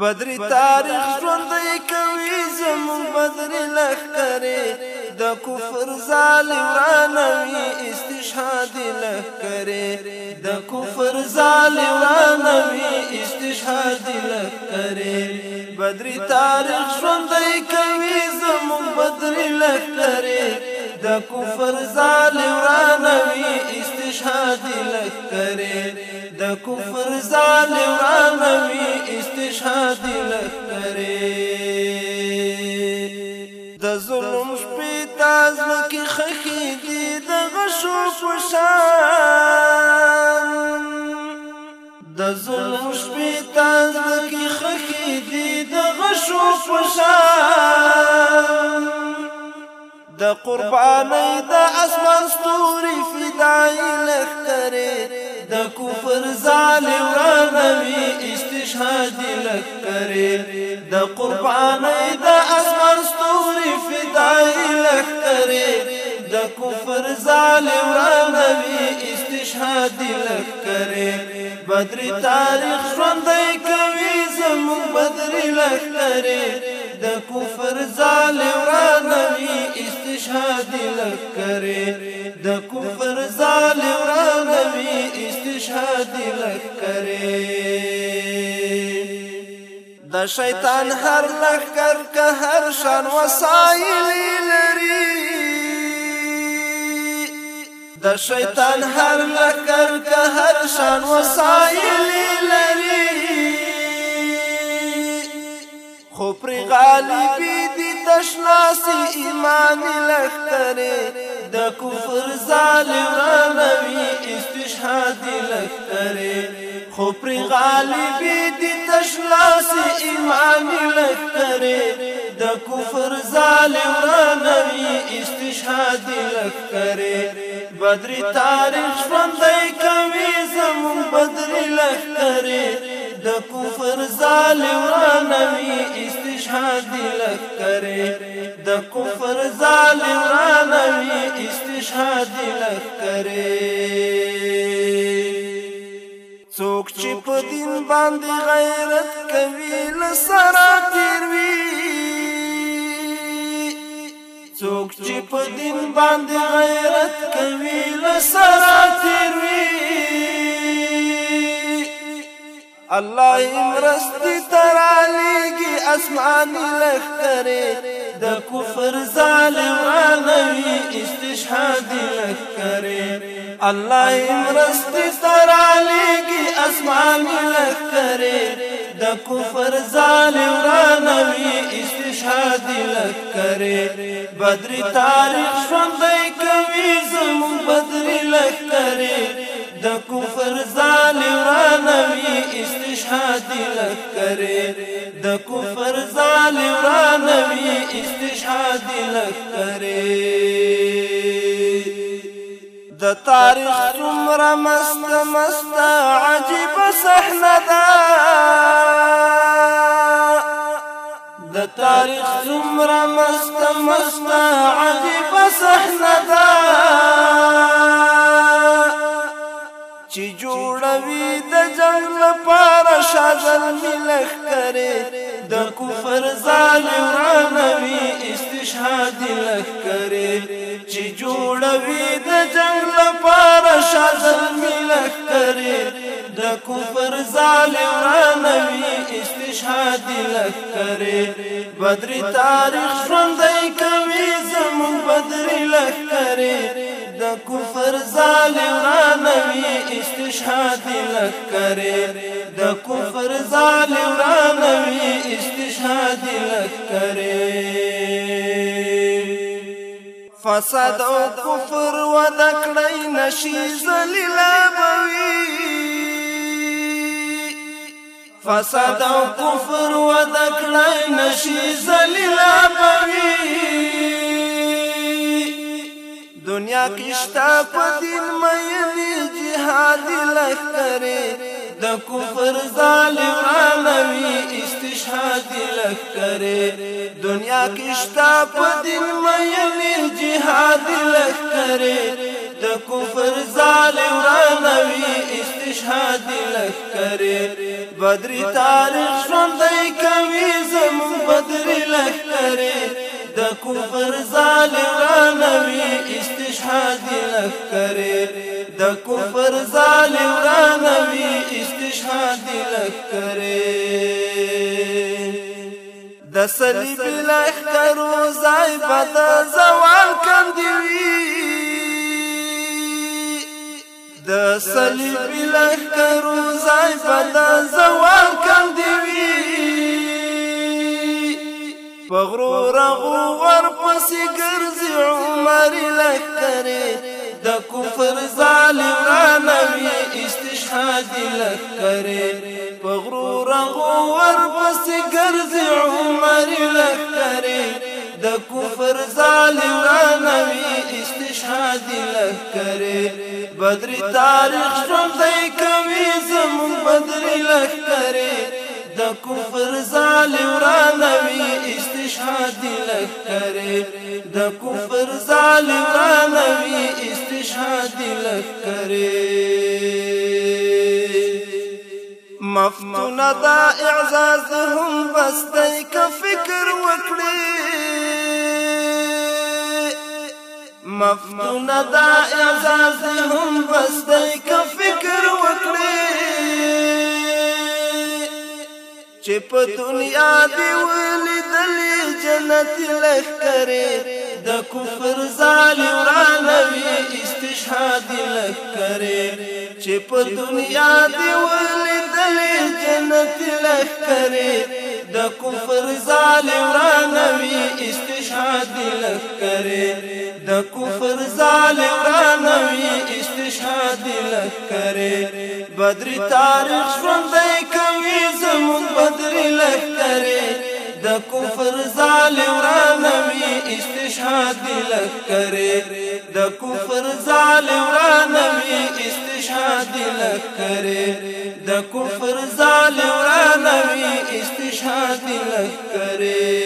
بدری تاریخ ژوندۍ کوي زموږ بدری لښکرې د کفر ظالم رانوي استشهادي لښکرې د کفر ظالم رانوي استشهادي لښکرې بدری تاریخ ژوندۍ کوي زموږ بدری لښکرې د کفر ظالم رانوي استشهادي لښکرې د کفر ظالم رانوي استشهاد لکري د ظلم شپې تاز لکه خخي دي د غشو فشان د ظلم شپې تاز لکه خخي دي د غشو فشان د قرباني د اسمان ستوري فدای لکري د کفر زال ورانوي استشهاد لک کرے د قربان د اسمر ستوري فدای لک کرے د کفر زال ورانوي استشهاد لک کرے بدر تاریخ ژوندۍ کوي زموږ بدر لک کرے د کفر زال ورانوي استشهاد لک کرے د د شیطان هر لخر که هر شان وسایل لري د شیطان هر لخر که هر شان وسایل لري خو پر غالب دي تشناسي ایمان لختره د کفر ظالم رانوي استشهادي لختري خو پر غالبي دي تشلاس ایمان لختري د کفر ظالم رانوي استشهادي لختري بدري تاریخ ژوندۍ کوي زمون بدري لختري د کفر ظالم رانوي استشهادي لختري د کفر ظالم رانوي استشهادي لخرې څوک چې په دین باندې غیرت کوي لسره تیر وي څوک چې په دین باندې غیرت کوي لسره تیر وي الله مرستي ترالي اسماني لخترې د کفر ظالمانوي استشهادي لخترې الله مرستي ترالېږي اسماني لخترې د کفر ظالمانوي استشهادي لخترې بدري تاریخ ژوندی کوي زمون بدري لخترې د کفر ظالمانوي استشهادي استشهاد لکرې د کفر ظالم را نوي استشهاد لکرې د تاریخ څومره مست مست عجیب صحنه ده د تاریخ څومره مست مست عجیب صحنه ده جوړوي د جنگ لپاره شازل ملخ کرے د کفر ظالم رانوي استشهاد لخ کرے چې جوړوي د جنگ لپاره شازل ملخ کرے د کفر ظالم رانوي استشهاد لخ کرے بدر تاریخ ژوندۍ کوي استشهاد لکره د کفر ظالم رانوي استشهاد لکره فساد او کفر و دکړی نشي ذلیل بوي فساد او کفر و دکړی نشي ذلیل بوي دنیا کشتا په دین مې جهاد لخرې د کفر ظالمانوي استشهاد لکره دنیا کې شتا په دین مې جهاد لکره د کفر ظالمانوي استشهاد لکره بدر تاریخ ژوندۍ کوي زمو بدر لکره د کفر ظالم را نوی استشهادی لکره د کفر ظالم را نوی استشهادی لکره د صلیب لخ کرو زای بد زوال کندی وی د صلیب لخ کرو زای بد زوال کندی وی فغرور غور پس ګرځي عمر لکرې دا کفر ظالم را نوي استشهاد لکرې فغرور غور پس ګرځي عمر لکرې دا کفر ظالم را نوي استشهاد لکرې بدر تاریخ ژوندی کوي زمون بدر لکرې دا کفر ظالم استشهاد لک کرے د کفر ظالمانه وی استشهاد لک مفتون دا اعزاز هم بستی که فکر وکړي مفتون دا اعزاز هم بستی که فکر وکړي چې په دنیا دی ولې تلی جنت لخکری د کفر زالی ورانوی استشهادی لخکری چې په دنیا دی ولیدلی جنت لخکری د کفر زالی ورانوی استشهادی لخکری د کفر زالی ورانوی استشهادی لخکری بدری تاریخ ژوندی کوي زمون بدری لخکری د کفر ظالم رانوي استشهاد لک کرے د کفر ظالم رانوي استشهاد لک کرے د کفر ظالم رانوي استشهاد لک کرے